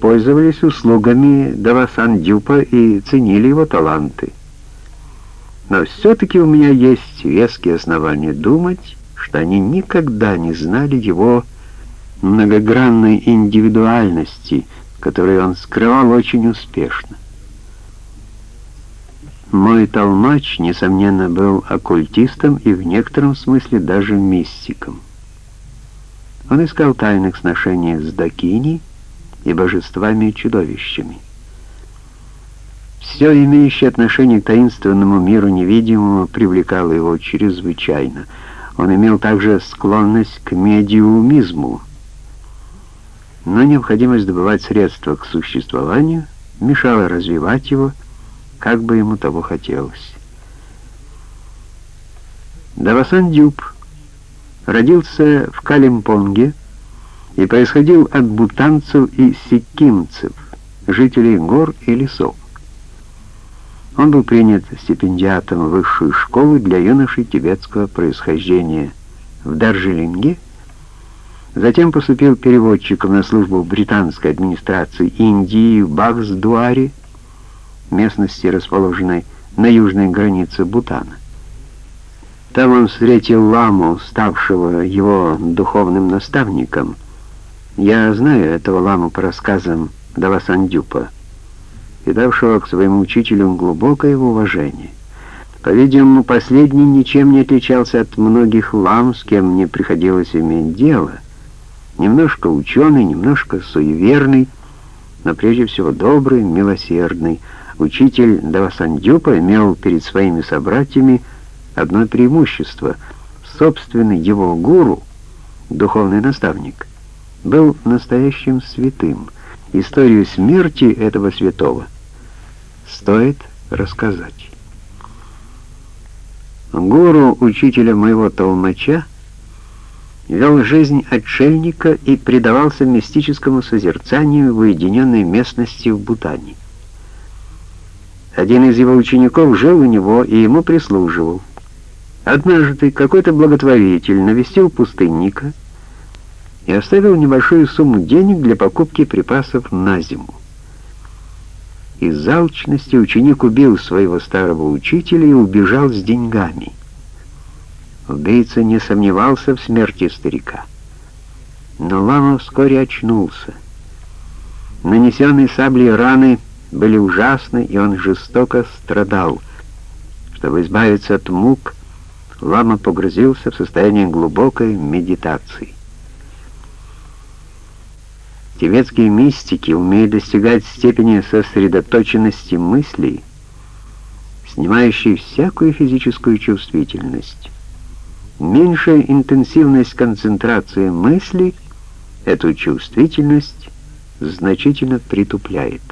пользовались услугами Давасан-Дюпа и ценили его таланты. Но все-таки у меня есть веские основания думать, что они никогда не знали его многогранной индивидуальности, которую он скрывал очень успешно. Мой толмач, несомненно, был оккультистом и в некотором смысле даже мистиком. Он искал тайных сношений с Дакини и божествами и чудовищами. Все имеющее отношение к таинственному миру невидимому привлекало его чрезвычайно. Он имел также склонность к медиумизму, но необходимость добывать средства к существованию мешала развивать его, как бы ему того хотелось. Давасан Дюб родился в Калимпонге и происходил от бутанцев и сикимцев, жителей гор и лесов. Он был принят стипендиатом в высшую школу для юношей тибетского происхождения в Даржелинге, затем поступил переводчиком на службу британской администрации Индии в Бахсдуаре, местности, расположенной на южной границе Бутана. Там он встретил ламу, ставшего его духовным наставником. Я знаю этого ламу по рассказам Давасандюпа, и давшего к своему учителю глубокое уважение. По-видимому, последний ничем не отличался от многих лам, с кем мне приходилось иметь дело. Немножко ученый, немножко суеверный, но прежде всего добрый, милосердный, Учитель Давасандюпа имел перед своими собратьями одно преимущество. Собственный его гуру, духовный наставник, был настоящим святым. Историю смерти этого святого стоит рассказать. Гуру учителя моего толмача вел жизнь отшельника и предавался мистическому созерцанию в уединенной местности в Бутане. Один из его учеников жил у него и ему прислуживал. Однажды какой-то благотворитель навестил пустынника и оставил небольшую сумму денег для покупки припасов на зиму. Из алчности ученик убил своего старого учителя и убежал с деньгами. Убийца не сомневался в смерти старика. Но лама вскоре очнулся. Нанесенные саблей раны — были ужасны, и он жестоко страдал. Чтобы избавиться от мук, лама погрузился в состояние глубокой медитации. Тибетские мистики умеют достигать степени сосредоточенности мыслей, снимающей всякую физическую чувствительность. Меньшая интенсивность концентрации мысли эту чувствительность значительно притупляет.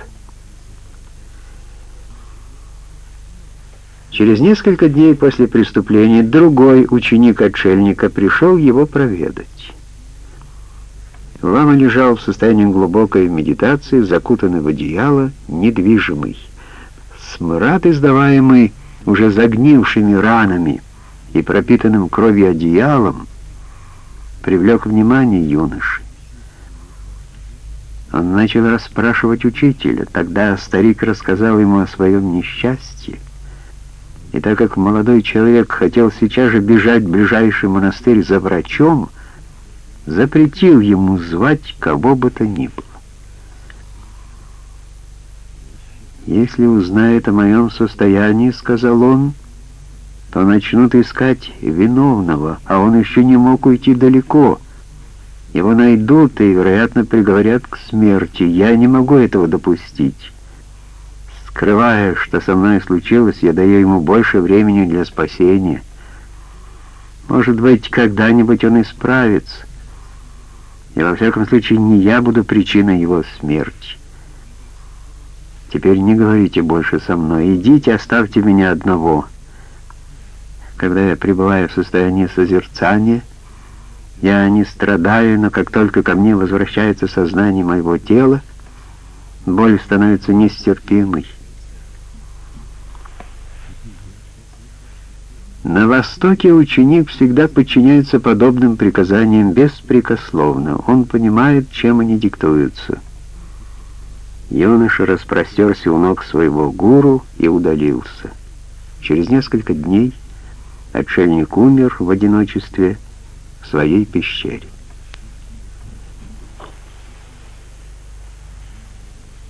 Через несколько дней после преступления другой ученик отшельника пришел его проведать. Лама лежал в состоянии глубокой медитации, закутанный в одеяло, недвижимый. Смрад, издаваемый уже загнившими ранами и пропитанным кровью одеялом, привлек внимание юноши. Он начал расспрашивать учителя. Тогда старик рассказал ему о своем несчастье. И так как молодой человек хотел сейчас же бежать в ближайший монастырь за врачом, запретил ему звать кого бы то ни было. «Если узнает о моем состоянии, — сказал он, — то начнут искать виновного, а он еще не мог уйти далеко. Его найдут и, вероятно, приговорят к смерти. Я не могу этого допустить». Скрывая, что со мной случилось, я даю ему больше времени для спасения. Может быть, когда-нибудь он исправится. И во всяком случае, не я буду причиной его смерти. Теперь не говорите больше со мной. Идите, оставьте меня одного. Когда я пребываю в состоянии созерцания, я не страдаю, но как только ко мне возвращается сознание моего тела, боль становится нестерпимой. На Востоке ученик всегда подчиняется подобным приказаниям беспрекословно. Он понимает, чем они диктуются. Юноша распростерся у ног своего гуру и удалился. Через несколько дней отшельник умер в одиночестве в своей пещере.